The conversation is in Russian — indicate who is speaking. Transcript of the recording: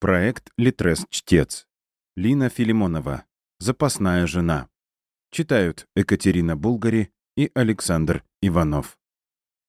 Speaker 1: Проект «Литрес-чтец». Лина Филимонова. Запасная жена. Читают Екатерина Булгари и Александр Иванов.